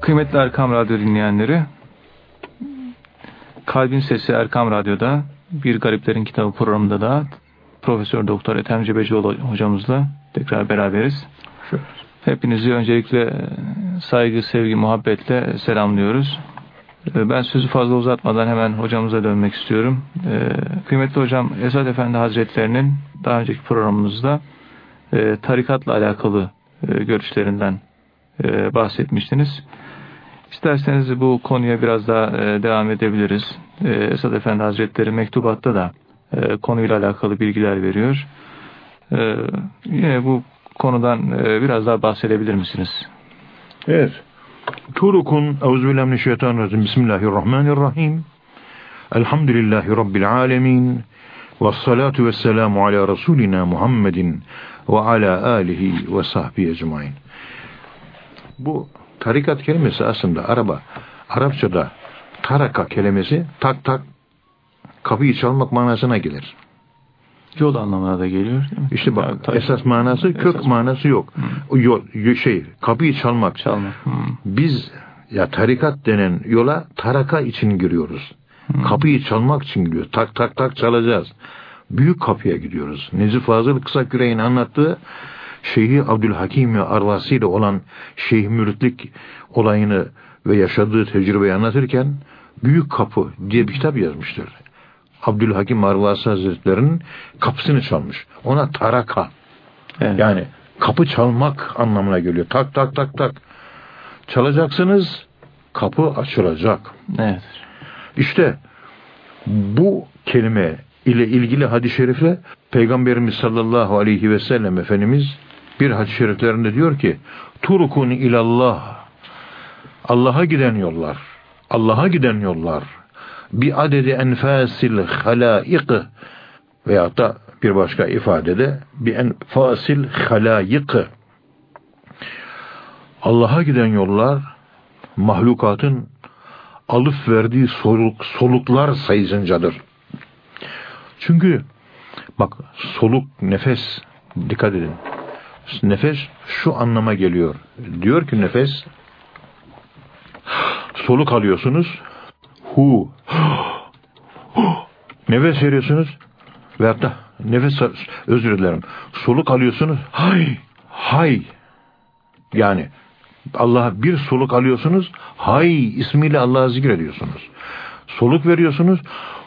Kıymetli Erkam Radyo dinleyenleri, Kalbin Sesi Erkam Radyo'da Bir Gariplerin Kitabı programında da Profesör Doktor Ethem Cebecioğlu hocamızla tekrar beraberiz. Hepinizi öncelikle saygı, sevgi, muhabbetle selamlıyoruz. Ben sözü fazla uzatmadan hemen hocamıza dönmek istiyorum. Kıymetli hocam Esad Efendi Hazretlerinin daha önceki programımızda tarikatla alakalı görüşlerinden bahsetmiştiniz. İsterseniz bu konuya biraz daha e, devam edebiliriz. E, Esad Efendi Hazretleri mektubatta da e, konuyla alakalı bilgiler veriyor. Yine bu konudan biraz daha bahsedebilir misiniz? Evet. Turukun Euzubillahimineşşeytanirracim Bismillahirrahmanirrahim Elhamdülillahi Rabbil alemin ve salatu ve selamu ala Resulina Muhammedin ve ala alihi ve sahbihi ecmain. Bu tarikat kelimesi aslında araba, Arapçada taraka kelimesi tak tak kapıyı çalmak manasına gelir. Yol anlamına da geliyor. Değil mi? İşte bak yani, esas manası kök esas manası yok. Hmm. Yol, şey kapıyı çalmak. Çalmak. Hmm. Biz ya tarikat denen yola taraka için giriyoruz. Hmm. Kapıyı çalmak için giriyoruz. Tak tak tak çalacağız. Büyük kapıya gidiyoruz. Necip Fazıl Kısa Küreğin anlattığı Şeyhi Abdülhakim Arvasi ile olan Şeyh Müritlik olayını ve yaşadığı tecrübeyi anlatırken Büyük Kapı diye bir kitap yazmıştır. Abdülhakim Arvasi Hazretleri'nin kapısını çalmış. Ona taraka. Evet. Yani kapı çalmak anlamına geliyor. Tak tak tak tak. Çalacaksınız kapı açılacak. Evet. İşte bu kelime ile ilgili hadis-i şerifle Peygamberimiz sallallahu aleyhi ve sellem Efendimiz bir hadis-i şeriflerinde diyor ki Turkun ilallah Allah'a giden yollar Allah'a giden yollar bir adedi enfasil halaik veya da bir başka ifadede bir enfasil halaik Allah'a giden yollar mahlukatın alıp verdiği soluk, soluklar sayısıncadır. Çünkü bak soluk nefes dikkat edin. Nefes şu anlama geliyor. Diyor ki nefes soluk alıyorsunuz. Hu. Nefes veriyorsunuz. Veyahut da nefes özür dilerim. Soluk alıyorsunuz. Hay. Hay. Yani Allah'a bir soluk alıyorsunuz. Hay ismiyle Allah'ı zikrediyorsunuz. Soluk veriyorsunuz.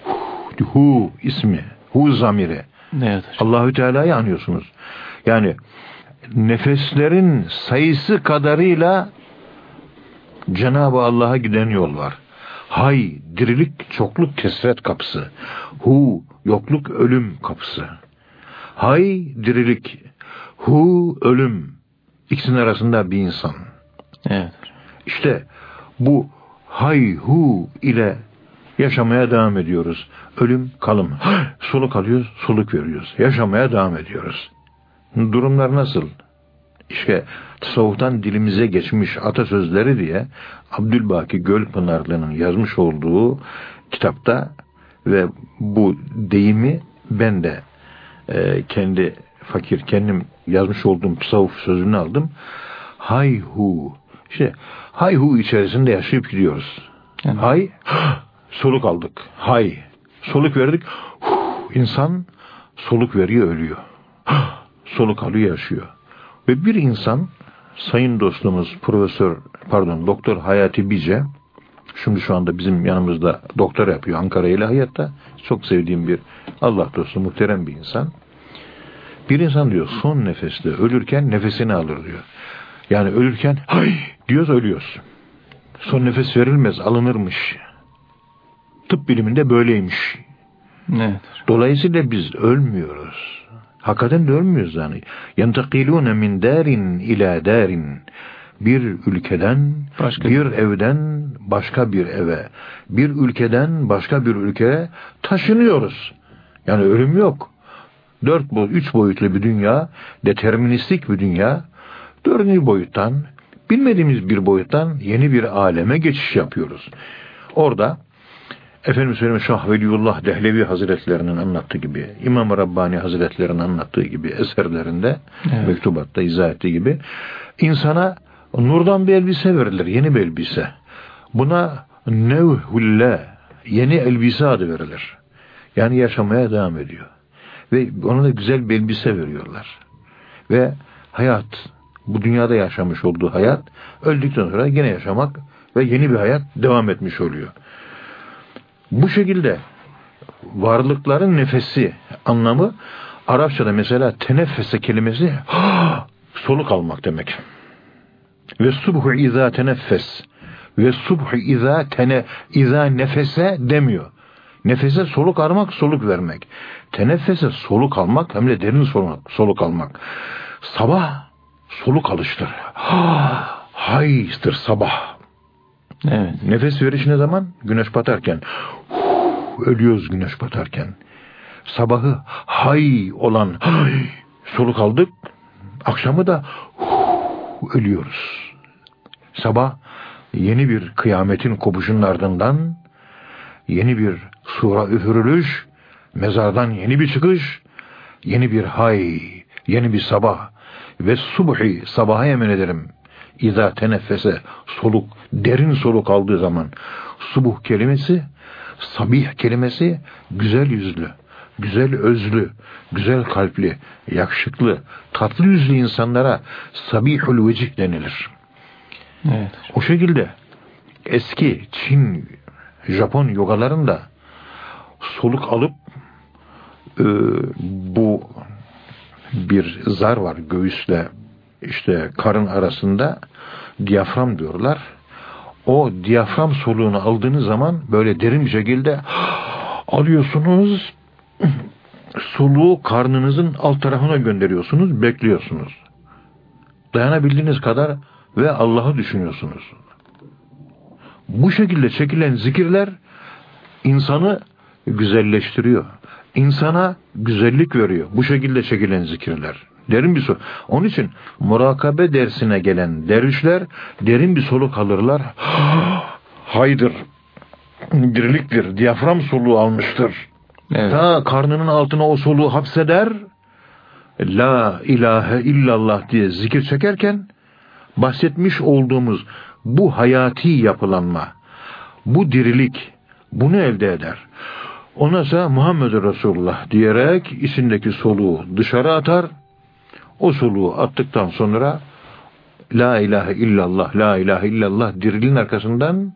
Hu, hu ismi. Hu zamiri. Evet. Allahü Teala'yı anıyorsunuz. Yani nefeslerin sayısı kadarıyla Cenab-ı Allah'a giden yol var. Hay, dirilik, çokluk, kesret kapısı. Hu, yokluk, ölüm kapısı. Hay, dirilik. Hu, ölüm. İkisinin arasında bir insan. Evet. İşte bu hay, hu ile yaşamaya devam ediyoruz. Ölüm, kalım. Soluk alıyoruz, soluk veriyoruz. Yaşamaya devam ediyoruz. Durumlar nasıl? İşte tasavvuftan dilimize geçmiş atasözleri diye Abdülbaki Gölpınarlı'nın yazmış olduğu kitapta ve bu deyimi ben de e, kendi fakir kendim yazmış olduğum tasavvuf sözünü aldım. Hayhu. İşte hayhu içerisinde yaşayıp gidiyoruz. Yani. Hay soluk aldık. Hay soluk verdik. Huh, insan soluk veriyor ölüyor soluk alıyor yaşıyor. Ve bir insan sayın dostumuz profesör pardon doktor Hayati Bice şimdi şu anda bizim yanımızda doktor yapıyor Ankara İlahiyat'ta çok sevdiğim bir Allah dostu muhterem bir insan. Bir insan diyor son nefeste ölürken nefesini alır diyor. Yani ölürken hay diyoruz ölüyoruz. Son nefes verilmez alınırmış. Tıp biliminde böyleymiş. Evet. Dolayısıyla biz ölmüyoruz. Hakikaten de ölmüyoruz yani. Yentakilûne min dârin ila dârin. Bir ülkeden, başka bir evden başka bir eve, bir ülkeden başka bir ülkeye taşınıyoruz. Yani ölüm yok. Dört boy, üç boyutlu bir dünya, deterministik bir dünya. Dördüncü boyuttan, bilmediğimiz bir boyuttan yeni bir aleme geçiş yapıyoruz. Orada Efendimiz Söyleme Şah Veliyullah Dehlevi Hazretlerinin anlattığı gibi, İmam Rabbani Hazretlerinin anlattığı gibi eserlerinde, evet. mektubatta izah ettiği gibi insana Nurdan bir elbise verilir, yeni bir elbise. Buna nevhulle, yeni elbise adı verilir. Yani yaşamaya devam ediyor. Ve ona da güzel bir elbise veriyorlar. Ve hayat, bu dünyada yaşamış olduğu hayat, öldükten sonra yine yaşamak ve yeni bir hayat devam etmiş oluyor. Bu şekilde varlıkların nefesi anlamı Arapçada mesela teneffese kelimesi soluk almak demek. Ve subhu izâ teneffes ve subhu izâ tene izâ nefese demiyor. Nefese soluk almak, soluk vermek. Teneffese soluk almak hem de derin soluk, soluk almak. Sabah soluk alıştır. Haydır sabah. Evet. Nefes veriş ne zaman? Güneş batarken. Ölüyoruz güneş batarken. Sabahı hay olan hay, soluk aldık. Akşamı da ölüyoruz. Sabah yeni bir kıyametin kopuşunun ardından yeni bir sura üfürülüş, mezardan yeni bir çıkış, yeni bir hay, yeni bir sabah ve subhi sabaha yemin ederim. İza teneffese soluk, derin soluk aldığı zaman subuh kelimesi, sabih kelimesi güzel yüzlü, güzel özlü, güzel kalpli, yakışıklı, tatlı yüzlü insanlara sabihul vecih denilir. Evet. O şekilde eski Çin, Japon yogalarında soluk alıp e, bu bir zar var göğüsle işte karın arasında diyafram diyorlar. O diyafram soluğunu aldığınız zaman böyle derin bir şekilde alıyorsunuz soluğu karnınızın alt tarafına gönderiyorsunuz, bekliyorsunuz. Dayanabildiğiniz kadar ve Allah'ı düşünüyorsunuz. Bu şekilde çekilen zikirler insanı güzelleştiriyor. İnsana güzellik veriyor. Bu şekilde çekilen zikirler. Derin bir soru. Onun için murakabe dersine gelen dervişler derin bir soluk alırlar. Haydır. Diriliktir. Diyafram soluğu almıştır. Evet. Ta karnının altına o soluğu hapseder. La ilahe illallah diye zikir çekerken bahsetmiş olduğumuz bu hayati yapılanma, bu dirilik bunu elde eder. Ona ise Muhammed Resulullah diyerek içindeki soluğu dışarı atar. O soluğu attıktan sonra La ilahe illallah, la ilahe illallah dirilin arkasından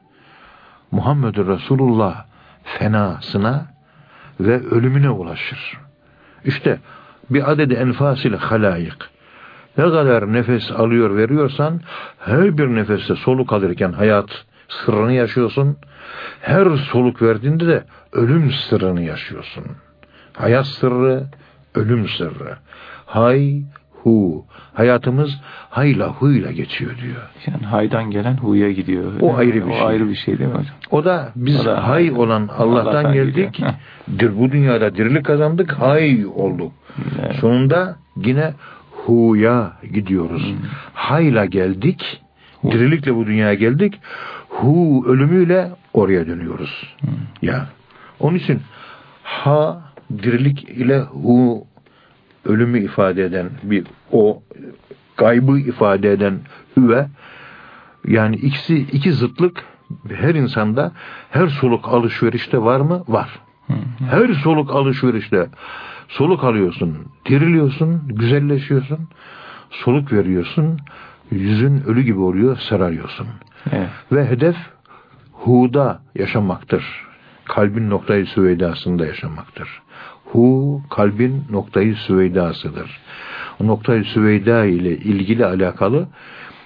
Muhammed Resulullah fenasına ve ölümüne ulaşır. İşte bir adedi enfasil halayık. Ne kadar nefes alıyor veriyorsan her bir nefeste soluk alırken hayat sırrını yaşıyorsun. Her soluk verdiğinde de ölüm sırrını yaşıyorsun. Hayat sırrı, ölüm sırrı. Hay, hu. Hayatımız hayla huyla geçiyor diyor. Yani haydan gelen huya gidiyor. O ayrı bir o şey. ayrı bir şey değil mi hocam? O da biz o da hay olan Allah'tan, Allah'tan geldik. Dir bu dünyada dirilik kazandık, hay olduk. Evet. Sonunda yine huya gidiyoruz. Hmm. Hayla geldik. Dirilikle bu dünyaya geldik. Hu ölümüyle oraya dönüyoruz. Hmm. Ya. Onun için ha dirilik ile hu ölümü ifade eden bir o gaybı ifade eden hüve yani ikisi iki zıtlık her insanda her soluk alışverişte var mı? Var. Her soluk alışverişte soluk alıyorsun, diriliyorsun, güzelleşiyorsun, soluk veriyorsun, yüzün ölü gibi oluyor, sararıyorsun. Evet. Ve hedef huda yaşamaktır. Kalbin noktayı süveydasında yaşamaktır. Hu kalbin noktayı süveydasıdır. Noktayı süveyda ile ilgili alakalı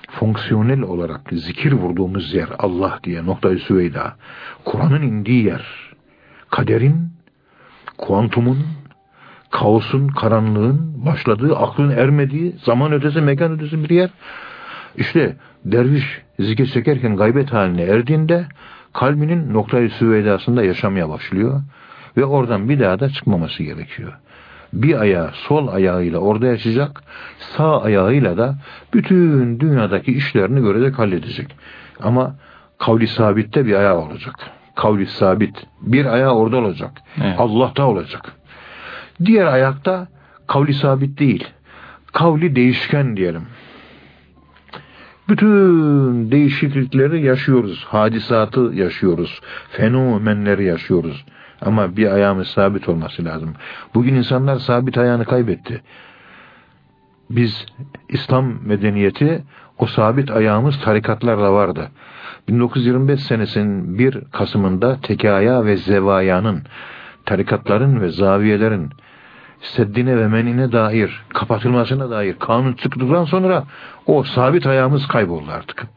fonksiyonel olarak zikir vurduğumuz yer Allah diye noktayı süveyda. Kur'an'ın indiği yer. Kaderin, kuantumun, kaosun, karanlığın başladığı, aklın ermediği, zaman ötesi, mekan ötesi bir yer. İşte derviş zikir çekerken gaybet haline erdiğinde kalbinin noktayı süveydasında yaşamaya başlıyor ve oradan bir daha da çıkmaması gerekiyor. Bir ayağı sol ayağıyla orada yaşayacak, sağ ayağıyla da bütün dünyadaki işlerini görecek, halledecek. Ama kavli sabitte bir ayağı olacak. Kavli sabit. Bir ayağı orada olacak. Evet. Allah'ta olacak. Diğer ayakta kavli sabit değil. Kavli değişken diyelim. Bütün değişiklikleri yaşıyoruz. Hadisatı yaşıyoruz. Fenomenleri yaşıyoruz. Ama bir ayağımız sabit olması lazım. Bugün insanlar sabit ayağını kaybetti. Biz İslam medeniyeti o sabit ayağımız tarikatlarla vardı. 1925 senesinin 1 Kasım'ında tekaya ve zevayanın, tarikatların ve zaviyelerin seddine ve menine dair, kapatılmasına dair kanun çıktıktan sonra o sabit ayağımız kayboldu artık.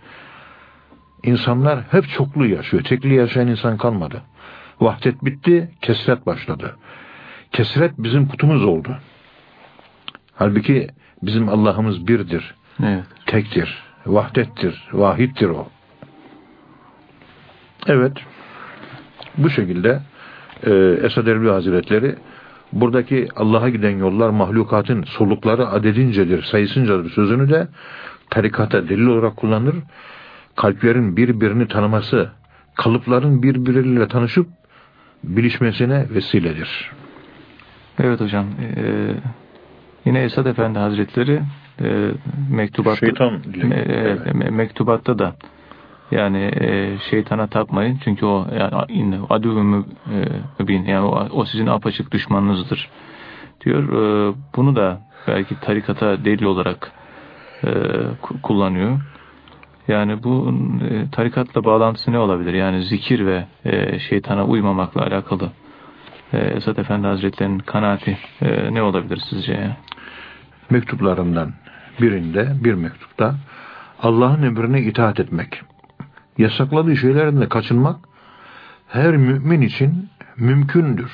İnsanlar hep çoklu yaşıyor. Tekli yaşayan insan kalmadı. Vahdet bitti, kesret başladı. Kesret bizim kutumuz oldu. Halbuki bizim Allah'ımız birdir. Evet. Tektir. Vahdettir. Vahittir o. Evet. Bu şekilde e, Esad Erbil Hazretleri buradaki Allah'a giden yollar mahlukatın solukları adedincedir, sayısıncadır sözünü de tarikata delil olarak kullanır. Kalplerin birbirini tanıması, kalıpların birbirleriyle tanışıp bilişmesine vesiledir. Evet hocam. E, yine Esad Efendi Hazretleri e, mektubatta, Şeytan me, e, me, mektubatta da yani e, şeytana tapmayın çünkü o yani adüvü mübin yani o, o sizin apaçık düşmanınızdır diyor. E, bunu da belki tarikata delil olarak e, kullanıyor. Yani bu e, tarikatla bağlantısı ne olabilir? Yani zikir ve e, şeytana uymamakla alakalı e, Esat Efendi Hazretleri'nin kanaati ne olabilir sizce? Mektuplarından birinde, bir mektupta Allah'ın emrine itaat etmek yasakladığı şeylerden de kaçınmak her mümin için mümkündür.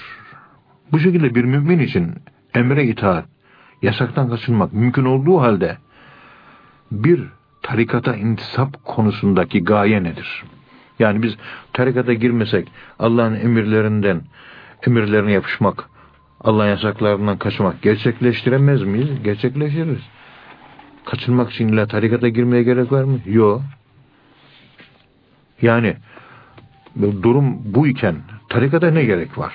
Bu şekilde bir mümin için emre itaat, yasaktan kaçınmak mümkün olduğu halde bir tarikata intisap konusundaki gaye nedir? Yani biz tarikata girmesek Allah'ın emirlerinden emirlerine yapışmak, Allah'ın yasaklarından kaçmak gerçekleştiremez miyiz? Gerçekleştiririz. Kaçınmak için illa tarikata girmeye gerek var mı? Yok. Yani durum bu iken tarikata ne gerek var?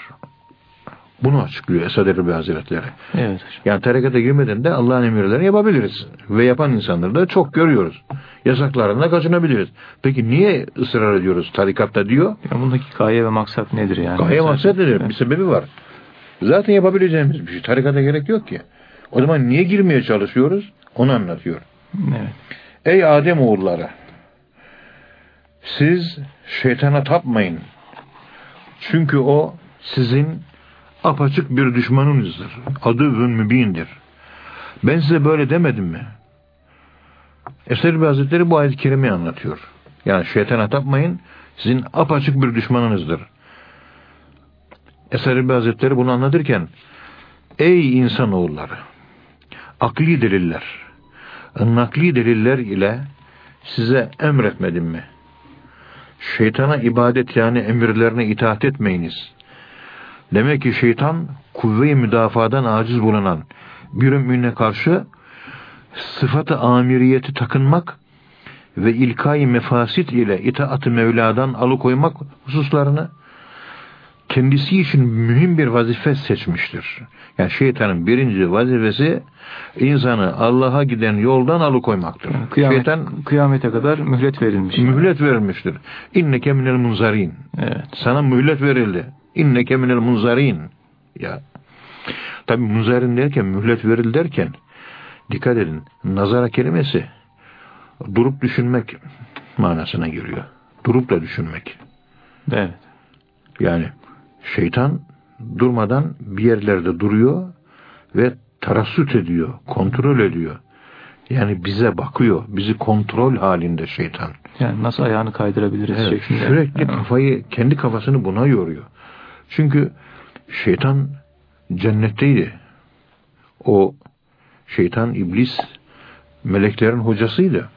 Bunu açıklıyor Esad Erbil Hazretleri. Evet. Yani tarikata girmeden de Allah'ın emirlerini yapabiliriz. Ve yapan insanları da çok görüyoruz. Yasaklarına kaçınabiliriz. Peki niye ısrar ediyoruz tarikatta diyor? Ya bundaki gaye ve maksat nedir yani? Gaye maksat nedir? Evet. Bir sebebi var. Zaten yapabileceğimiz bir şey. Tarikata gerek yok ki. O zaman niye girmeye çalışıyoruz? Onu anlatıyor. Evet. Ey Adem oğulları siz şeytana tapmayın. Çünkü o sizin apaçık bir düşmanınızdır. Adıvün mübindir. Ben size böyle demedim mi? Eser Hazretleri bu ayet-i kerimeyi anlatıyor. Yani şeytana tapmayın, sizin apaçık bir düşmanınızdır. Eser Hazretleri bunu anlatırken, ey insanoğulları, akli deliller, nakli deliller ile size emretmedim mi? şeytana ibadet yani emirlerine itaat etmeyiniz. Demek ki şeytan kuvve-i müdafadan aciz bulunan bir mümine karşı sıfatı amiriyeti takınmak ve ilkay mefasit ile itaat-ı Mevla'dan alıkoymak hususlarını kendisi için mühim bir vazife seçmiştir. Yani şeytanın birinci vazifesi insanı Allah'a giden yoldan alıkoymaktır. Yani kıyamet, Şeytan kıyamete kadar mühlet verilmiş. Mühlet yani. verilmiştir. İnneke minel munzarin. Evet. Sana mühlet verildi. İnneke minel munzarin. Ya. Tabi munzarin derken mühlet veril derken dikkat edin. Nazara kelimesi durup düşünmek manasına giriyor. Durup da düşünmek. Evet. Yani şeytan durmadan bir yerlerde duruyor ve tarassut ediyor, kontrol ediyor. Yani bize bakıyor, bizi kontrol halinde şeytan. Yani nasıl ayağını kaydırabiliriz evet, şeklinde. Sürekli kafayı, kendi kafasını buna yoruyor. Çünkü şeytan cennetteydi. O şeytan, iblis meleklerin hocasıydı.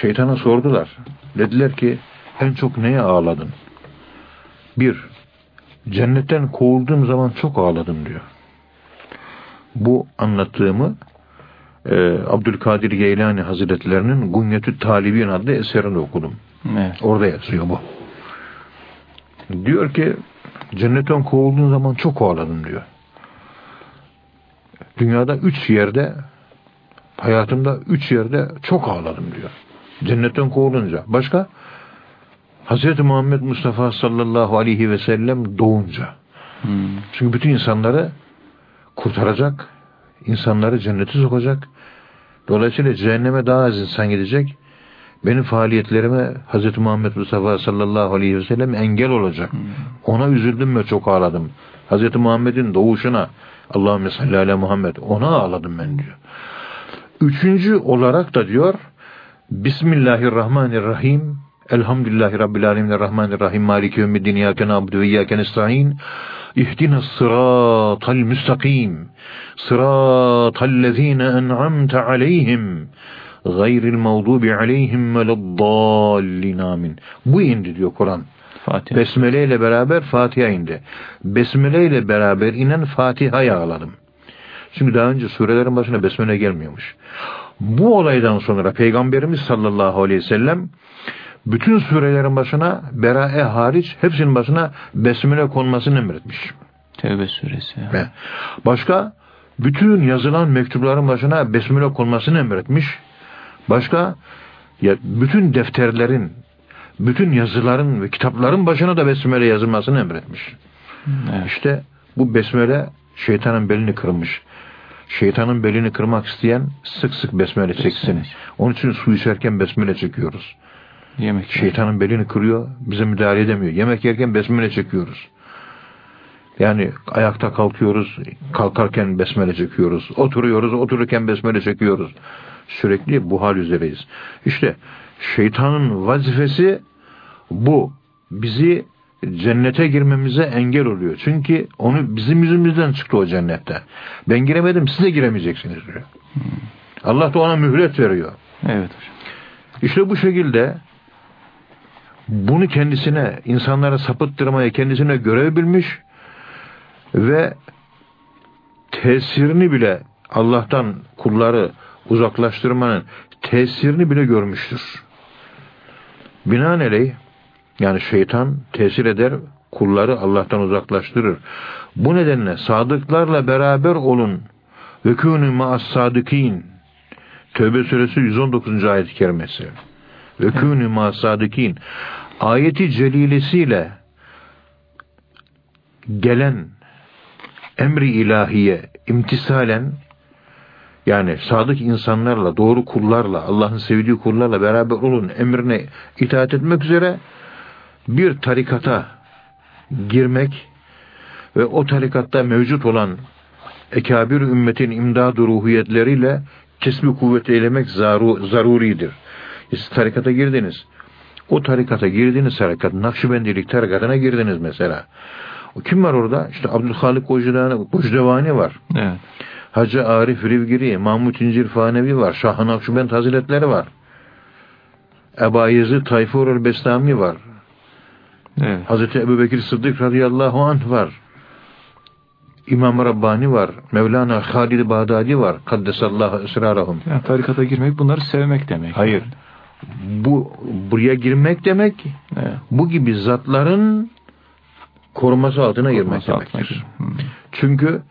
Şeytana sordular. Dediler ki en çok neye ağladın? Bir, cennetten kovulduğum zaman çok ağladım diyor. Bu anlattığımı e, Abdülkadir Geylani Hazretlerinin Gunyetü Talibin adlı eserinde okudum. Evet. Orada yazıyor bu. Diyor ki cennetten kovulduğun zaman çok ağladım diyor. Dünyada üç yerde Hayatımda üç yerde çok ağladım diyor. Cennetten kovulunca. Başka? Hz. Muhammed Mustafa sallallahu aleyhi ve sellem doğunca. Hmm. Çünkü bütün insanları kurtaracak, insanları cennete sokacak. Dolayısıyla cehenneme daha az insan gidecek. Benim faaliyetlerime Hz. Muhammed Mustafa sallallahu aleyhi ve sellem engel olacak. Hmm. Ona üzüldüm ve çok ağladım. Hz. Muhammed'in doğuşuna Allahümme salli ala Muhammed ona ağladım ben diyor. Üçüncü olarak da diyor Bismillahirrahmanirrahim Elhamdülillahi Rabbil Alemin Rahmanirrahim Maliki Ümmüddin İyyâke nâbudu ve İyyâke nestaîn İhdina sıratal müstakim Sıratallezîne en'amte aleyhim gayril mağdubi aleyhim veleddallin amin. Bu indi diyor Kur'an. Fatiha. Besmele ile beraber Fatiha indi. Besmele ile beraber inen Fatiha'yı ağladım. Çünkü daha önce surelerin başına besmele gelmiyormuş. Bu olaydan sonra Peygamberimiz sallallahu aleyhi ve sellem bütün surelerin başına Berae hariç hepsinin başına besmele konmasını emretmiş. Tevbe suresi. Ve başka bütün yazılan mektupların başına besmele konmasını emretmiş. Başka ya bütün defterlerin, bütün yazıların ve kitapların başına da besmele yazılmasını emretmiş. Evet. İşte bu besmele şeytanın belini kırmış. Şeytanın belini kırmak isteyen sık sık besmele çeksin. Onun için su içerken besmele çekiyoruz. Yemek Şeytanın belini kırıyor, bize müdahale edemiyor. Yemek yerken besmele çekiyoruz. Yani ayakta kalkıyoruz, kalkarken besmele çekiyoruz. Oturuyoruz, otururken besmele çekiyoruz. Sürekli bu hal üzereyiz. İşte şeytanın vazifesi bu. Bizi cennete girmemize engel oluyor. Çünkü onu bizim yüzümüzden çıktı o cennette. Ben giremedim siz de giremeyeceksiniz diyor. Hmm. Allah da ona mühlet veriyor. Evet hocam. İşte bu şekilde bunu kendisine, insanlara sapıttırmaya kendisine görev bilmiş ve tesirini bile Allah'tan kulları uzaklaştırmanın tesirini bile görmüştür. Binaenaleyh yani şeytan tesir eder, kulları Allah'tan uzaklaştırır. Bu nedenle sadıklarla beraber olun. Ve kûnü ma'as. Tövbe suresi 119. ayet-i kerimesi. Ve kûnü ma'as. Ayeti celilesiyle gelen emri ilahiye imtisalen yani sadık insanlarla, doğru kullarla, Allah'ın sevdiği kullarla beraber olun emrine itaat etmek üzere bir tarikata girmek ve o tarikatta mevcut olan ekabir ümmetin imdad ruhiyetleriyle kesbi kuvvet eylemek zaru, zaruridir. Siz tarikata girdiniz. O tarikata girdiniz tarikat, Nakşibendilik tarikatına girdiniz mesela. O kim var orada? İşte Abdülhalik Kocdevani var. Evet. Hacı Arif Rivgiri, Mahmut İncir Fanevi var. Şah-ı Nakşibend Hazretleri var. Eba Yezid Tayfur el-Bestami var. Evet. Hazreti Ebu Bekir Sıddık radıyallahu anh var. İmam Rabbani var. Mevlana Halid Bağdadi var. Kaddesallahu esrarahum. Yani tarikata girmek bunları sevmek demek. Hayır. Bu buraya girmek demek evet. bu gibi zatların koruması altına koruması girmek altına demektir. Gir. Çünkü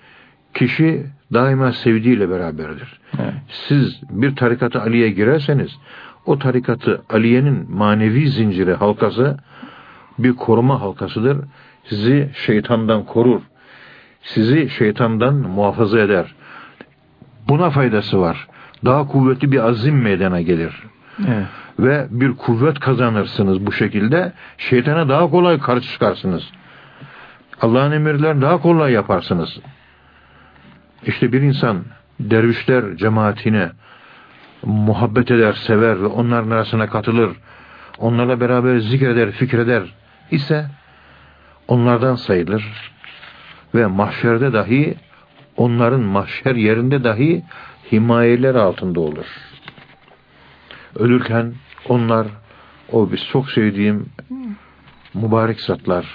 kişi daima sevdiğiyle beraberdir. Evet. Siz bir tarikatı Ali'ye girerseniz o tarikatı Aliye'nin manevi zinciri halkası bir koruma halkasıdır. Sizi şeytandan korur. Sizi şeytandan muhafaza eder. Buna faydası var. Daha kuvvetli bir azim meydana gelir. Evet. Ve bir kuvvet kazanırsınız bu şekilde. Şeytana daha kolay karşı çıkarsınız. Allah'ın emirlerini daha kolay yaparsınız. İşte bir insan dervişler cemaatine muhabbet eder, sever ve onların arasına katılır. Onlarla beraber zikreder, fikreder ise onlardan sayılır ve mahşerde dahi onların mahşer yerinde dahi himayeler altında olur. Ölürken onlar o biz çok sevdiğim mübarek zatlar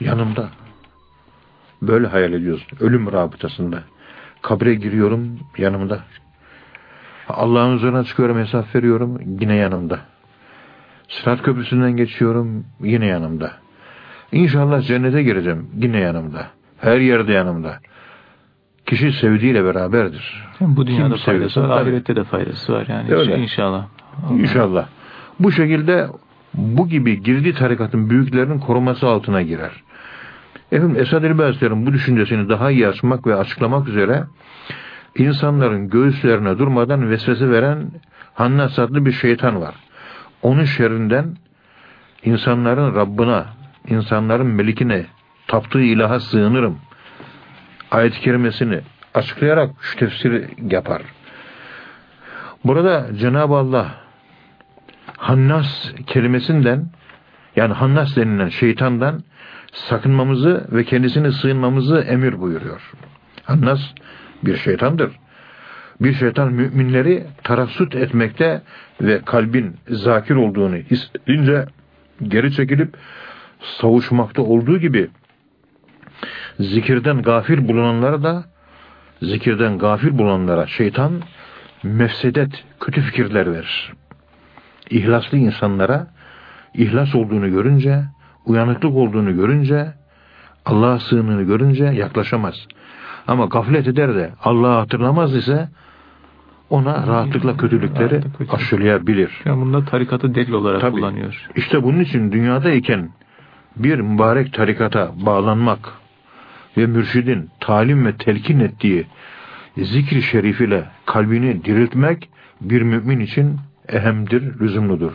yanımda. Böyle hayal ediyoruz. Ölüm rabıtasında. Kabre giriyorum yanımda. Allah'ın huzuruna çıkıyorum hesap veriyorum yine yanımda. Sırat köprüsünden geçiyorum yine yanımda. İnşallah cennete gireceğim. Yine yanımda. Her yerde yanımda. kişi sevdiğiyle beraberdir. Yani bu dünyada Kim faydası var, ahirette de faydası var yani Öyle. inşallah. Allah. İnşallah. Bu şekilde bu gibi girdi tarikatın büyüklerinin koruması altına girer. Efendim Esad Elbazler'in bu düşüncesini daha iyi açmak ve açıklamak üzere insanların göğüslerine durmadan vesvese veren Hannas adlı bir şeytan var. Onun şerrinden insanların Rabbına, insanların melikine, taptığı ilaha sığınırım. Ayet-i kerimesini açıklayarak şu tefsiri yapar. Burada Cenab-ı Allah Hannas kelimesinden yani Hannas denilen şeytandan sakınmamızı ve kendisine sığınmamızı emir buyuruyor. Hannas bir şeytandır. Bir şeytan müminleri tarassut etmekte ve kalbin zakir olduğunu hissedince geri çekilip savuşmakta olduğu gibi zikirden gafil bulunanlara da zikirden gafil bulunanlara şeytan mefsedet, kötü fikirler verir. İhlaslı insanlara ihlas olduğunu görünce, uyanıklık olduğunu görünce, Allah'a sığınını görünce yaklaşamaz. Ama gaflet eder de Allah'ı hatırlamaz ise ona rahatlıkla kötülükleri aşılayabilir. Yani bunda tarikatı delil olarak Tabii, kullanıyor. İşte bunun için dünyadayken bir mübarek tarikata bağlanmak ve mürşidin talim ve telkin ettiği zikri şerif ile kalbini diriltmek bir mümin için ehemdir, lüzumludur.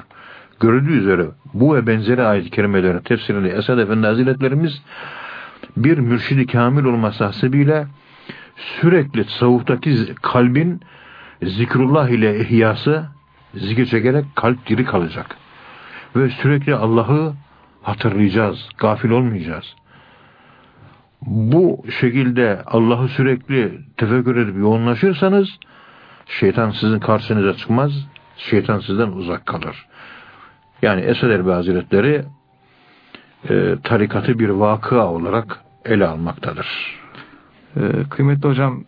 Görüldüğü üzere bu ve benzeri ayet-i kerimelerin tefsirini Esad Efendi Hazretlerimiz bir mürşidi kamil olması hasebiyle sürekli tasavvuftaki kalbin zikrullah ile ihyası zikir çekerek kalp diri kalacak. Ve sürekli Allah'ı hatırlayacağız, gafil olmayacağız. Bu şekilde Allah'ı sürekli tefekkür edip yoğunlaşırsanız şeytan sizin karşınıza çıkmaz, şeytan sizden uzak kalır. Yani Esed Erbi Hazretleri e, tarikatı bir vakıa olarak ele almaktadır. E, kıymetli hocam,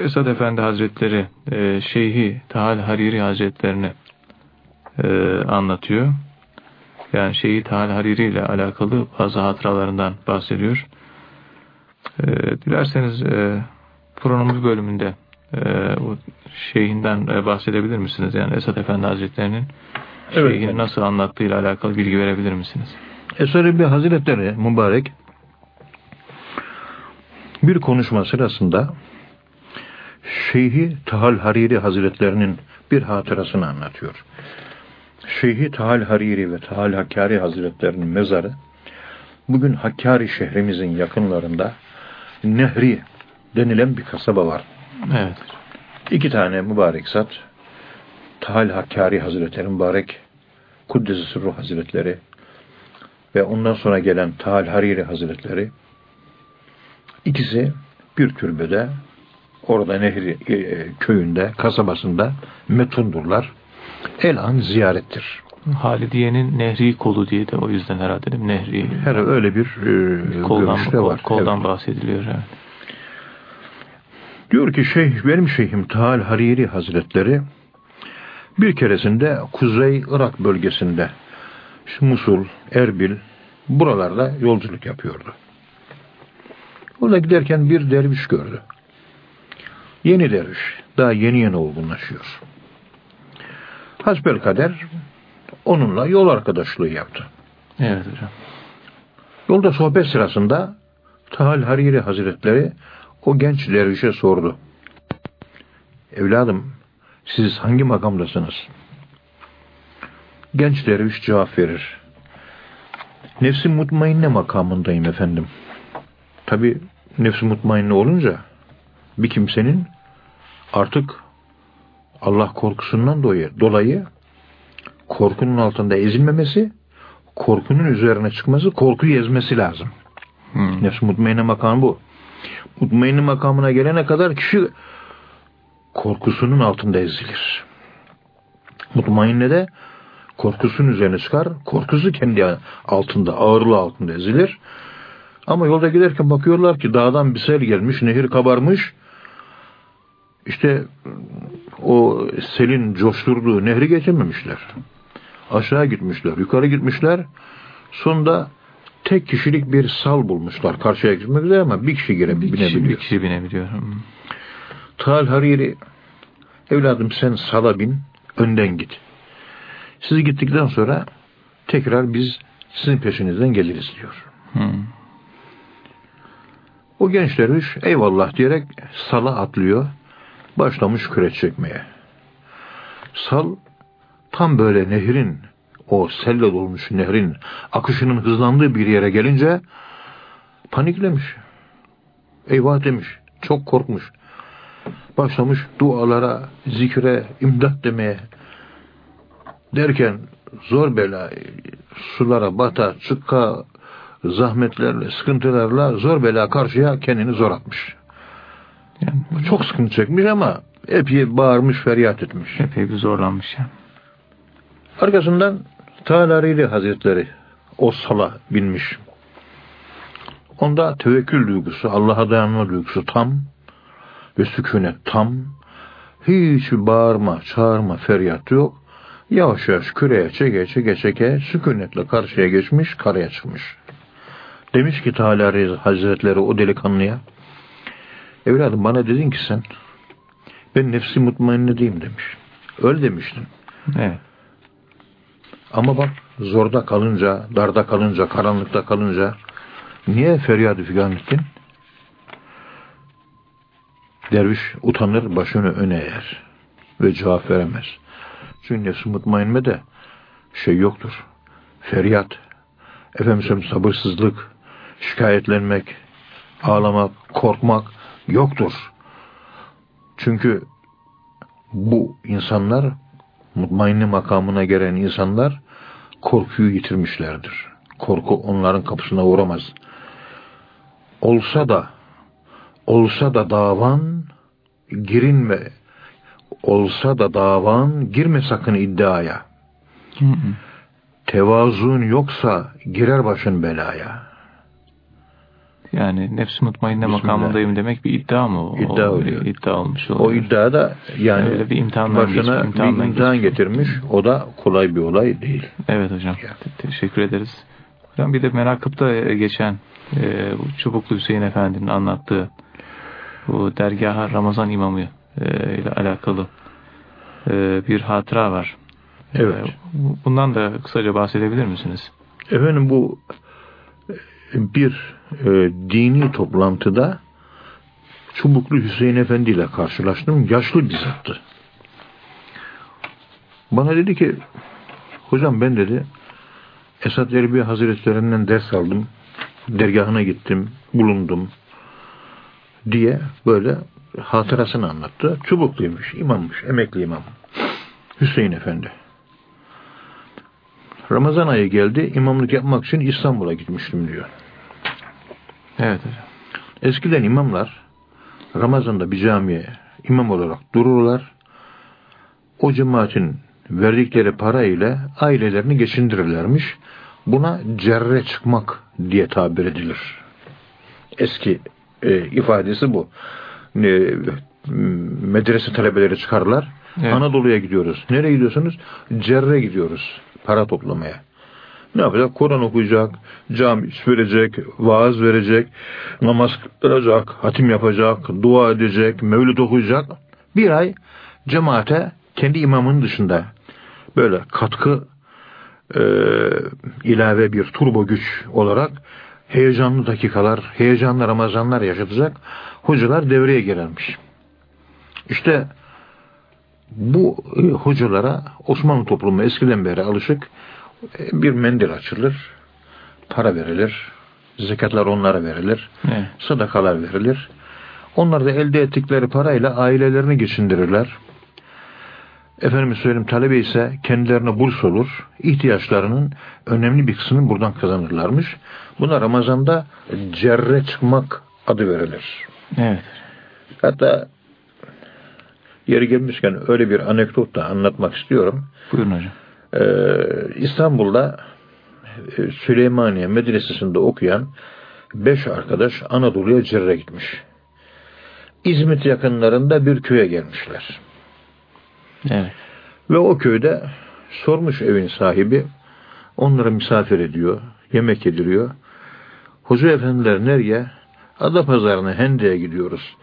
Esad Efendi Hazretleri e, Şeyhi Tahal Hariri Hazretlerini e, anlatıyor. Yani Şeyhi Tahal Hariri ile alakalı bazı hatıralarından bahsediyor. E, dilerseniz e, programımız bölümünde e, o şeyhinden e, bahsedebilir misiniz? Yani Esad Efendi Hazretlerinin evet, evet. nasıl anlattığıyla alakalı bilgi verebilir misiniz? Esad Efendi Hazretleri mübarek bir konuşma sırasında Şeyhi Tahal Hariri Hazretlerinin bir hatırasını anlatıyor. Şeyhi Tahal Hariri ve Tahal Hakkari Hazretlerinin mezarı bugün Hakkari şehrimizin yakınlarında Nehri denilen bir kasaba var. Evet. İki tane mübarek zat Tahal Hakkari Hazretleri mübarek Kuddesi Sırru Hazretleri ve ondan sonra gelen Tahal Hariri Hazretleri ikisi bir türbede orada Nehri e, köyünde, kasabasında metundurlar. Elan ziyarettir. Halidiye'nin Nehri kolu diye de o yüzden herhalde değil mi? Nehri. Her öyle bir e, koldan, görüşte var. Koldan evet. bahsediliyor. Evet. Diyor ki şeyh, benim şeyhim Tahal Hariri Hazretleri bir keresinde Kuzey Irak bölgesinde işte Musul, Erbil buralarda yolculuk yapıyordu. Orada giderken bir derviş gördü. Yeni derviş. Daha yeni yeni olgunlaşıyor. Hasbel kader onunla yol arkadaşlığı yaptı. Evet hocam. Yolda sohbet sırasında Tahal Hariri Hazretleri o genç dervişe sordu. Evladım siz hangi makamdasınız? Genç derviş cevap verir. Nefsi mutmainne makamındayım efendim. Tabi nefsi mutmainne olunca bir kimsenin artık Allah korkusundan dolayı korkunun altında ezilmemesi, korkunun üzerine çıkması, korkuyu ezmesi lazım. Hmm. Nefs mutmainne makamı bu. Mutmainne makamına gelene kadar kişi korkusunun altında ezilir. Mutmainne de korkusunun üzerine çıkar. Korkusu kendi altında, ağırlığı altında ezilir. Ama yolda giderken bakıyorlar ki dağdan bir sel gelmiş, nehir kabarmış. İşte o selin coşturduğu nehri geçememişler. Aşağı gitmişler, yukarı gitmişler. Sonunda tek kişilik bir sal bulmuşlar karşıya gitmek üzere ama bir kişi gire, Bir binebiliyor. kişi, bir kişi binebiliyor. Tal Hariri evladım sen sala bin önden git. Siz gittikten sonra tekrar biz sizin peşinizden geliriz diyor. Hmm. O genç derviş eyvallah diyerek sala atlıyor. Başlamış kürek çekmeye. Sal tam böyle nehrin o selle dolmuş nehrin akışının hızlandığı bir yere gelince paniklemiş. Eyvah demiş. Çok korkmuş. Başlamış dualara, zikre, imdat demeye. Derken zor bela sulara bata, çıka, zahmetlerle, sıkıntılarla zor bela karşıya kendini zor atmış. Yani Çok sıkıntı çekmiş ama epey bağırmış, feryat etmiş. epey bir zorlanmış yani. Arkasından Talarili Hazretleri o sala binmiş. Onda tevekkül duygusu, Allah'a dayanma duygusu tam ve sükunet tam. Hiç bağırma, çağırma, feryat yok. Yavaş yavaş küreye çeke çeke çeke sükunetle karşıya geçmiş, karaya çıkmış. Demiş ki Teala Hazretleri o delikanlıya, evladım bana dedin ki sen, ben nefsi mutmainne değilim demiş. Öyle demiştin. Evet. Ama bak zorda kalınca, darda kalınca, karanlıkta kalınca niye feryadı figan ettin? Derviş utanır, başını öne eğer ve cevap veremez. Çünkü nefsi mutmainme de şey yoktur. Feryat, efendim sabırsızlık, şikayetlenmek, ağlamak, korkmak yoktur. Çünkü bu insanlar mutmainli makamına gelen insanlar korkuyu yitirmişlerdir. Korku onların kapısına uğramaz. Olsa da olsa da davan girinme olsa da davan girme sakın iddiaya. Hı hı. Tevazun yoksa girer başın belaya. Yani nefsi mutmainne makamındayım demek bir iddia mı? o? İddia O, oluyor. iddia olmuş O oluyor. iddia da yani Öyle bir imtihandan başına geçmiş, imtihandan bir imtihan geçmiş. getirmiş. O da kolay bir olay değil. Evet hocam. Ya. Te- teşekkür ederiz. Hocam bir de Merakıp'ta geçen e, bu Çubuklu Hüseyin Efendi'nin anlattığı bu dergaha Ramazan imamı e, ile alakalı e, bir hatıra var. Evet. E, bu- bundan da kısaca bahsedebilir misiniz? Efendim bu bir e, dini toplantıda Çubuklu Hüseyin Efendi ile karşılaştım. Yaşlı bir zattı. Bana dedi ki hocam ben dedi Esad Erbil Hazretlerinden ders aldım. Dergahına gittim, bulundum diye böyle hatırasını anlattı. Çubukluymuş, imammış, emekli imam. Hüseyin Efendi. Ramazan ayı geldi, imamlık yapmak için İstanbul'a gitmiştim diyor. Evet hocam. Eskiden imamlar Ramazan'da bir camiye imam olarak dururlar. O cemaatin verdikleri para ile ailelerini geçindirirlermiş. Buna cerre çıkmak diye tabir edilir. Eski e, ifadesi bu. E, medrese talebeleri çıkarlar. Evet. Anadolu'ya gidiyoruz. Nereye gidiyorsunuz? Cerre gidiyoruz. Para toplamaya. Ne yapacak? Kur'an okuyacak, cami verecek, vaaz verecek, namaz kılacak, hatim yapacak, dua edecek, mevlüt okuyacak. Bir ay cemaate kendi imamının dışında böyle katkı e, ilave bir turbo güç olarak heyecanlı dakikalar, heyecanlı Ramazanlar yaşatacak hocalar devreye girermiş. İşte bu e, hocalara Osmanlı toplumu eskiden beri alışık e, bir mendil açılır, para verilir, zekatlar onlara verilir, Evet. sadakalar verilir. Onlar da elde ettikleri parayla ailelerini geçindirirler. Efendim söyleyeyim talebe ise kendilerine burs olur. ihtiyaçlarının önemli bir kısmını buradan kazanırlarmış. Buna Ramazan'da cerre çıkmak adı verilir. Evet. Hatta yeri gelmişken öyle bir anekdot da anlatmak istiyorum. Buyurun hocam. Ee, İstanbul'da e, Süleymaniye Medresesi'nde okuyan beş arkadaş Anadolu'ya cerre gitmiş. İzmit yakınlarında bir köye gelmişler. Evet. Ve o köyde sormuş evin sahibi onları misafir ediyor, yemek yediriyor. Hoca efendiler nereye? Adapazarı'na Hende'ye gidiyoruz.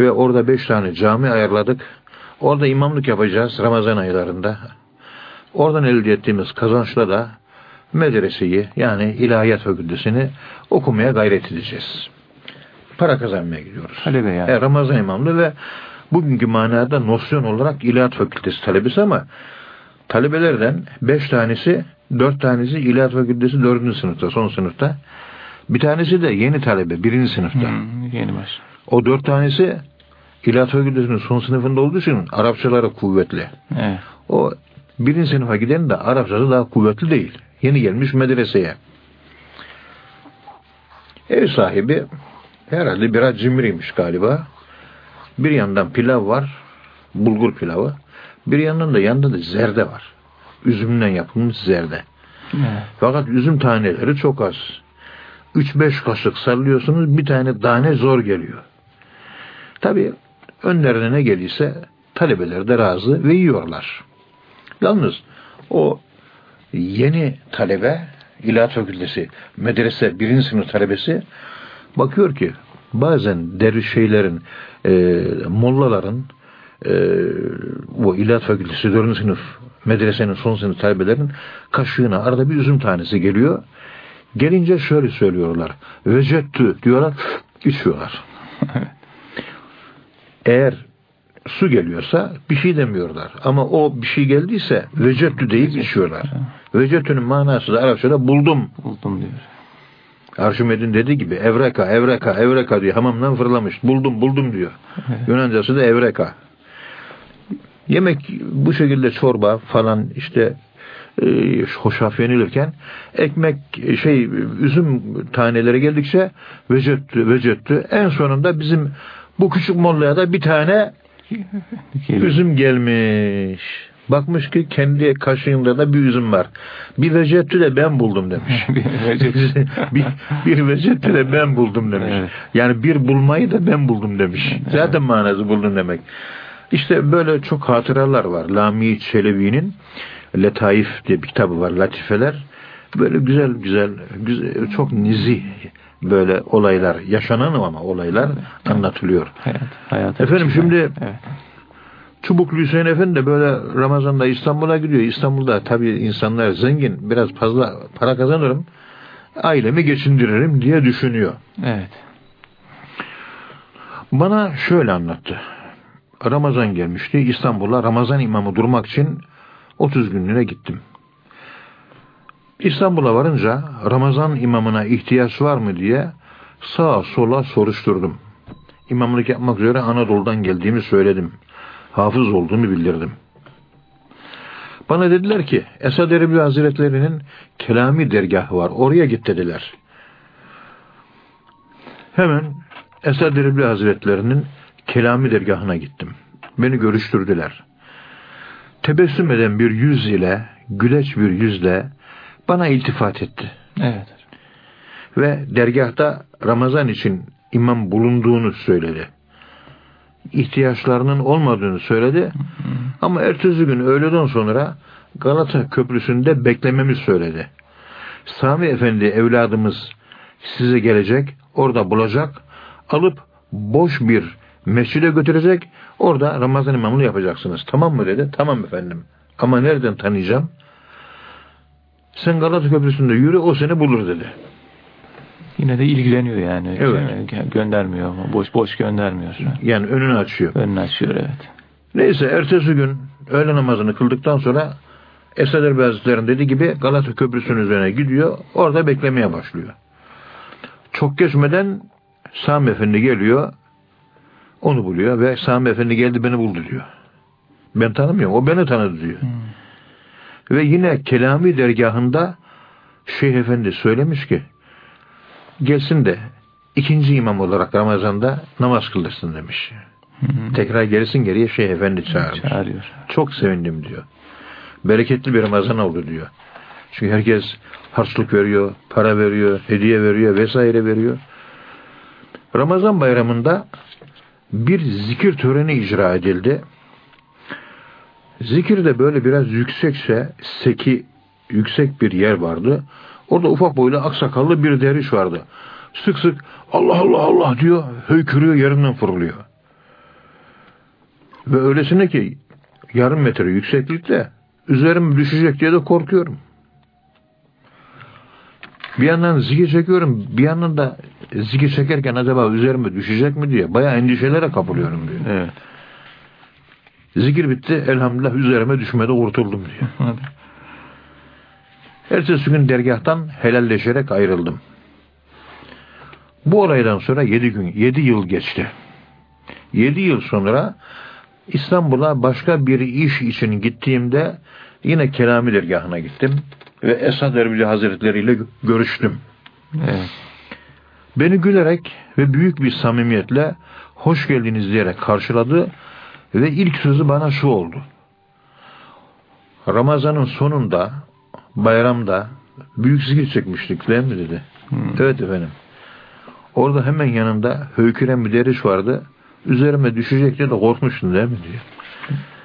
Ve orada beş tane cami ayarladık. Orada imamlık yapacağız Ramazan aylarında. Oradan elde ettiğimiz kazançla da medreseyi yani ilahiyat fakültesini okumaya gayret edeceğiz. Para kazanmaya gidiyoruz. Talebe yani. E, Ramazan imamlığı ve bugünkü manada nosyon olarak ilahiyat fakültesi talebesi ama talebelerden beş tanesi, dört tanesi ilahiyat fakültesi dördüncü sınıfta, son sınıfta. Bir tanesi de yeni talebe, birinci sınıfta. Hmm, yeni baş. O dört tanesi ilahiyat fakültesinin son sınıfında olduğu için Arapçaları kuvvetli. Evet. O birinci sınıfa giden de Arapçası daha kuvvetli değil. Yeni gelmiş medreseye. Ev sahibi herhalde biraz cimriymiş galiba. Bir yandan pilav var, bulgur pilavı. Bir yandan da yanında da zerde var. Üzümden yapılmış zerde. Evet. Fakat üzüm taneleri çok az. 3-5 kaşık sallıyorsunuz bir tane tane zor geliyor. Tabi önlerine ne gelirse talebeler de razı ve yiyorlar. Yalnız o yeni talebe İlahiyat Fakültesi medrese birinci sınıf talebesi bakıyor ki bazen derviş şeylerin e, mollaların e, bu İlahiyat Fakültesi dördüncü sınıf medresenin son sınıf talebelerin kaşığına arada bir üzüm tanesi geliyor. Gelince şöyle söylüyorlar. Vecettü diyorlar, içiyorlar. Eğer su geliyorsa bir şey demiyorlar. Ama o bir şey geldiyse vecettü deyip içiyorlar. Vecettü'nün manası da Arapçada buldum. Buldum diyor. Arşimed'in dediği gibi evreka, evreka, evreka diyor. Hamamdan fırlamış. Buldum, buldum diyor. Yunancası da evreka. Yemek bu şekilde çorba falan işte e, hoşaf yenilirken ekmek şey üzüm taneleri geldikçe vecettü vecettü en sonunda bizim bu küçük mollaya da bir tane üzüm gelmiş. Bakmış ki kendi kaşığında da bir üzüm var. Bir vecettü de ben buldum demiş. bir, bir vecettü de ben buldum demiş. Evet. Yani bir bulmayı da ben buldum demiş. Zaten manası buldum demek. İşte böyle çok hatıralar var. Lami Çelebi'nin Letaif diye bir kitabı var. Latifeler. Böyle güzel güzel, güzel çok nizi böyle olaylar yaşanan ama olaylar anlatılıyor. Hayat, hayat Efendim şimdi Evet. Çubuklu Hüseyin Efendi de böyle Ramazan'da İstanbul'a gidiyor. İstanbul'da tabii insanlar zengin, biraz fazla para kazanırım, ailemi geçindiririm diye düşünüyor. Evet. Bana şöyle anlattı. Ramazan gelmişti. İstanbul'a Ramazan imamı durmak için 30 günlüğüne gittim. İstanbul'a varınca Ramazan imamına ihtiyaç var mı diye sağa sola soruşturdum. İmamlık yapmak üzere Anadolu'dan geldiğimi söyledim. Hafız olduğumu bildirdim. Bana dediler ki Esad Erbil Hazretleri'nin kelami dergahı var. Oraya git dediler. Hemen Esad Erbil Hazretleri'nin kelami dergahına gittim. Beni görüştürdüler. Tebessüm eden bir yüz ile, güleç bir yüzle bana iltifat etti. Evet. Ve dergahta Ramazan için imam bulunduğunu söyledi. İhtiyaçlarının olmadığını söyledi. Ama ertesi gün öğleden sonra Galata Köprüsü'nde beklememi söyledi. Sami Efendi evladımız size gelecek, orada bulacak, alıp boş bir mescide götürecek, orada Ramazan imamını yapacaksınız. Tamam mı dedi. Tamam efendim. Ama nereden tanıyacağım? Sen Galata Köprüsü'nde yürü, o seni bulur dedi. Yine de ilgileniyor yani. Evet. Şey, Göndermiyor ama boş boş göndermiyor. Yani önünü açıyor. Önünü açıyor evet. Neyse ertesi gün öğle namazını kıldıktan sonra Esad Erbil Hazretleri'nin dediği gibi Galata Köprüsü'nün üzerine gidiyor. Orada beklemeye başlıyor. Çok geçmeden Sami Efendi geliyor. Onu buluyor ve Sami Efendi geldi beni buldu diyor. Ben tanımıyorum. O beni tanıdı diyor. Ve yine Kelami dergahında Şeyh Efendi söylemiş ki gelsin de ikinci imam olarak Ramazan'da namaz kıldırsın demiş. Tekrar gerisin geriye Şeyh Efendi çağırmış. Çağırıyor. Çok sevindim diyor. Bereketli bir Ramazan oldu diyor. Çünkü herkes harçlık veriyor, para veriyor, hediye veriyor vesaire veriyor. Ramazan bayramında bir zikir töreni icra edildi. Zikirde böyle biraz yüksekse seki yüksek bir yer vardı. Orada ufak boylu aksakallı bir deriş vardı. Sık sık Allah Allah Allah diyor, höykürüyor, yerinden fırlıyor. Ve öylesine ki yarım metre yükseklikte üzerim düşecek diye de korkuyorum. Bir yandan zikir çekiyorum, bir yandan da zikir çekerken acaba üzerime düşecek mi diye bayağı endişelere kapılıyorum diyor. Evet. Zikir bitti, elhamdülillah üzerime düşmede kurtuldum diyor. Ertesi gün dergahtan helalleşerek ayrıldım. Bu olaydan sonra yedi gün, yedi yıl geçti. Yedi yıl sonra İstanbul'a başka bir iş için gittiğimde yine Kelami dergahına gittim ve Esad Erbil Hazretleri ile görüştüm. Evet. Beni gülerek ve büyük bir samimiyetle hoş geldiniz diyerek karşıladı ve ilk sözü bana şu oldu. Ramazanın sonunda, bayramda büyük zikir çekmiştik değil mi dedi. Hmm. Evet efendim. Orada hemen yanında höyküren bir deriş vardı. Üzerime düşecek diye de korkmuştun değil mi diyor.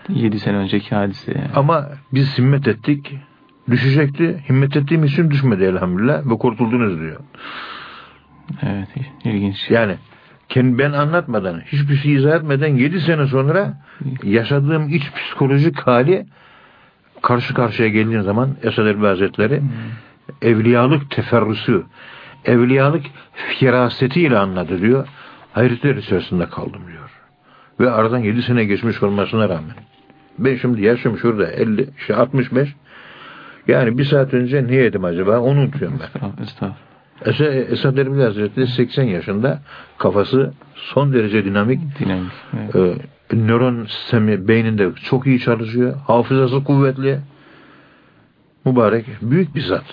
Yedi sene önceki hadise yani. Ama biz himmet ettik. Düşecekti. Himmet ettiğim için düşmedi elhamdülillah ve kurtuldunuz diyor. Evet, ilginç. Yani kendi ben anlatmadan, hiçbir şey izah etmeden 7 sene sonra yaşadığım iç psikolojik hali karşı karşıya geldiğin zaman Esad Erbil Hazretleri Hmm. evliyalık teferrüsü, evliyalık firasetiyle anladı diyor. Hayretler içerisinde kaldım diyor. Ve aradan 7 sene geçmiş olmasına rağmen. Ben şimdi yaşım şurada 50, işte 65. Yani bir saat önce ne yedim acaba onu unutuyorum ben. Estağfurullah. Esad, Erbil Hazretleri 80 yaşında kafası son derece dinamik. Dinamik. Evet. Ee, nöron sistemi beyninde çok iyi çalışıyor. Hafızası kuvvetli. Mübarek. Büyük bir zat.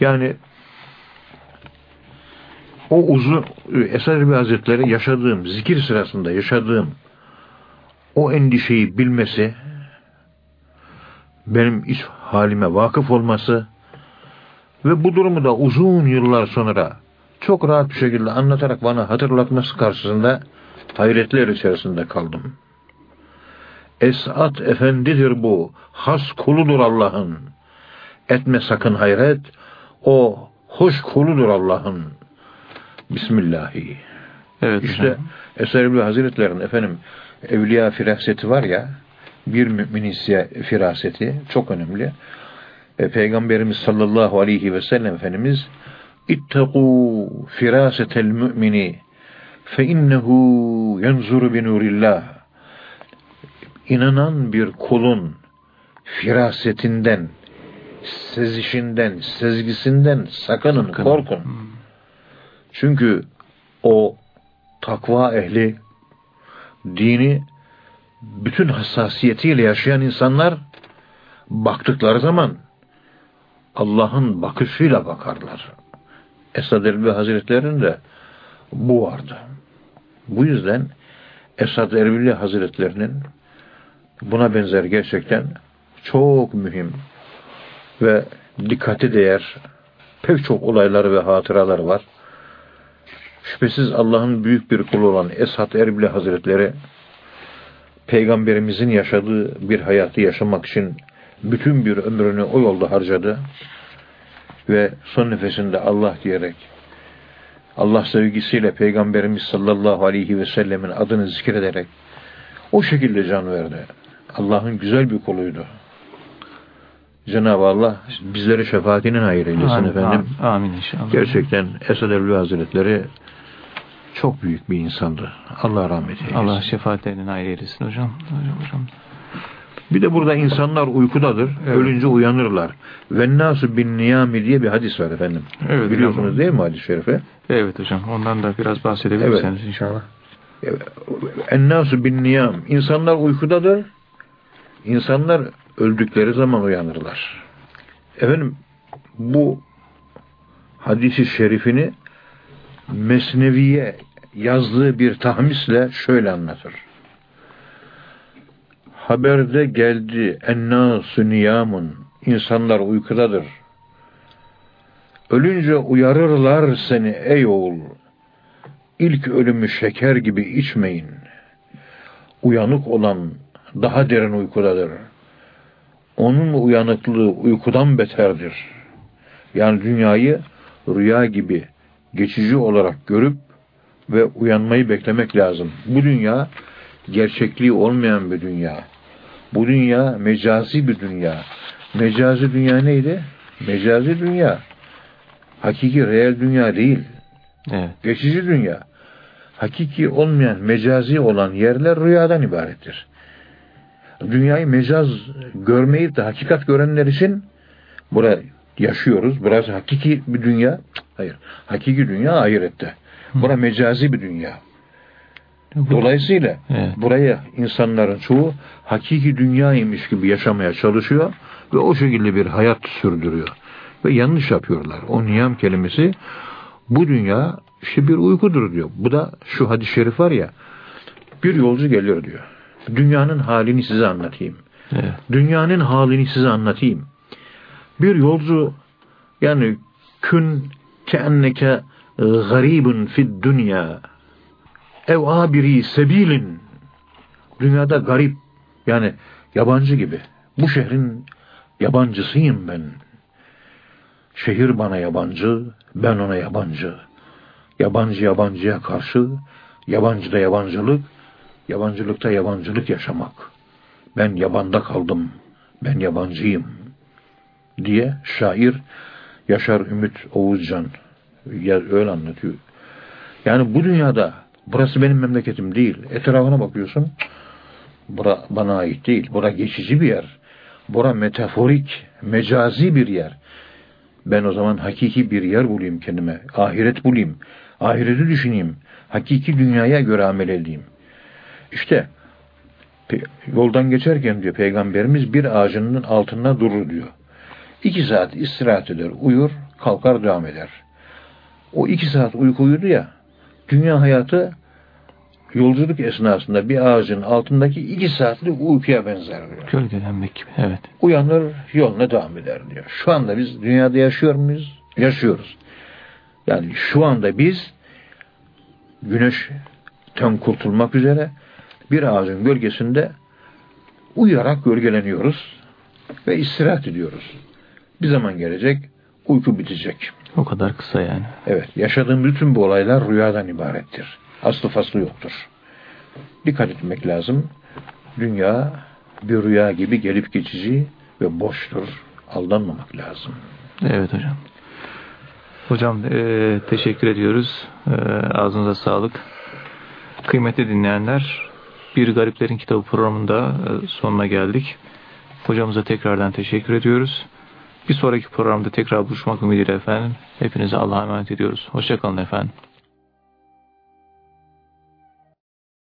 Yani o uzun Esad Erbil Hazretleri yaşadığım, zikir sırasında yaşadığım o endişeyi bilmesi benim iç halime vakıf olması ve bu durumu da uzun yıllar sonra çok rahat bir şekilde anlatarak bana hatırlatması karşısında hayretler içerisinde kaldım. Esat efendidir bu, has kuludur Allah'ın. Etme sakın hayret, o hoş kuludur Allah'ın. Bismillahi. Evet. İşte. Eser İbni Hazretleri'nin efendim evliya firaseti var ya bir müminin firaseti çok önemli. E, Peygamberimiz sallallahu aleyhi ve sellem Efendimiz İttegû firâsetel mümini innehu yenzuru bi nurillah İnanan bir kulun firasetinden, sezişinden, sezgisinden sakının, Sakın. korkun. Hmm. Çünkü o takva ehli dini bütün hassasiyetiyle yaşayan insanlar baktıkları zaman Allah'ın bakışıyla bakarlar. Esad Erbil Hazretleri'nin de bu vardı. Bu yüzden Esad Erbil Hazretleri'nin buna benzer gerçekten çok mühim ve dikkate değer pek çok olayları ve hatıraları var. Şüphesiz Allah'ın büyük bir kulu olan Esad Erbil Hazretleri Peygamberimizin yaşadığı bir hayatı yaşamak için bütün bir ömrünü o yolda harcadı ve son nefesinde Allah diyerek Allah sevgisiyle Peygamberimiz sallallahu aleyhi ve sellemin adını zikrederek o şekilde can verdi. Allah'ın güzel bir kuluydu. Cenab-ı Allah bizleri şefaatinin hayır eylesin Amin, efendim. amin, inşallah. Gerçekten Esad Erbil Hazretleri çok büyük bir insandı. Allah rahmet eylesin. Allah şefaatlerinin ayrı eylesin hocam. Hocam, hocam. Bir de burada insanlar uykudadır. Evet. Ölünce uyanırlar. Ve nasu bin niyami diye bir hadis var efendim. Evet, Biliyorsunuz hocam. değil mi hadis-i şerife? Evet hocam. Ondan da biraz bahsedebilirsiniz inşallah. Ennasu bin niyam. İnsanlar uykudadır. İnsanlar öldükleri zaman uyanırlar. Efendim bu hadisi şerifini Mesnevi'ye yazdığı bir tahmisle şöyle anlatır. Haberde geldi ennâsü niyamun. İnsanlar uykudadır. Ölünce uyarırlar seni ey oğul. İlk ölümü şeker gibi içmeyin. Uyanık olan daha derin uykudadır. Onun uyanıklığı uykudan beterdir. Yani dünyayı rüya gibi geçici olarak görüp ve uyanmayı beklemek lazım. Bu dünya gerçekliği olmayan bir dünya. Bu dünya mecazi bir dünya. Mecazi dünya neydi? Mecazi dünya. Hakiki reel dünya değil. Evet. Geçici dünya. Hakiki olmayan, mecazi olan yerler rüyadan ibarettir. Dünyayı mecaz görmeyip de hakikat görenler için burada yaşıyoruz. Burası hakiki bir dünya. Hayır. Hakiki dünya ahirette. Bura mecazi bir dünya. Dolayısıyla Evet. buraya insanların çoğu hakiki dünyaymış gibi yaşamaya çalışıyor ve o şekilde bir hayat sürdürüyor. Ve yanlış yapıyorlar. O niyam kelimesi bu dünya işte bir uykudur diyor. Bu da şu hadis-i şerif var ya bir yolcu geliyor diyor. Dünyanın halini size anlatayım. Evet. Dünyanın halini size anlatayım. Bir yolcu yani kün keenneke garibun fid dünya ev abiri sebilin dünyada garip yani yabancı gibi. Bu şehrin yabancısıyım ben. Şehir bana yabancı, ben ona yabancı. Yabancı yabancıya karşı, yabancıda yabancılık, yabancılıkta yabancılık yaşamak. Ben yabanda kaldım, ben yabancıyım diye şair Yaşar Ümit Oğuzcan öyle anlatıyor. Yani bu dünyada burası benim memleketim değil. Etrafına bakıyorsun. Bura bana ait değil. Bura geçici bir yer. Bura metaforik, mecazi bir yer. Ben o zaman hakiki bir yer bulayım kendime. Ahiret bulayım. Ahireti düşüneyim. Hakiki dünyaya göre amel edeyim. İşte yoldan geçerken diyor peygamberimiz bir ağacının altında durur diyor. İki saat istirahat eder, uyur, kalkar devam eder. O iki saat uyku uyudu ya, dünya hayatı yolculuk esnasında bir ağacın altındaki iki saatlik uykuya benzer diyor. Gölgelenmek gibi. Evet. Uyanır, yoluna devam eder diyor. Şu anda biz dünyada yaşıyor muyuz? Yaşıyoruz. Yani şu anda biz güneşten kurtulmak üzere bir ağacın gölgesinde uyuyarak gölgeleniyoruz ve istirahat ediyoruz. Bir zaman gelecek, uyku bitecek. O kadar kısa yani. Evet, yaşadığım bütün bu olaylar rüyadan ibarettir. Aslı faslı yoktur. Dikkat etmek lazım. Dünya bir rüya gibi gelip geçici ve boştur. Aldanmamak lazım. Evet hocam. Hocam e, teşekkür ediyoruz. E, ağzınıza sağlık. Kıymetli dinleyenler, Bir Gariplerin Kitabı programında e, sonuna geldik. Hocamıza tekrardan teşekkür ediyoruz. Bir sonraki programda tekrar buluşmak ümidiyle efendim. Hepinize Allah'a emanet ediyoruz. Hoşçakalın efendim.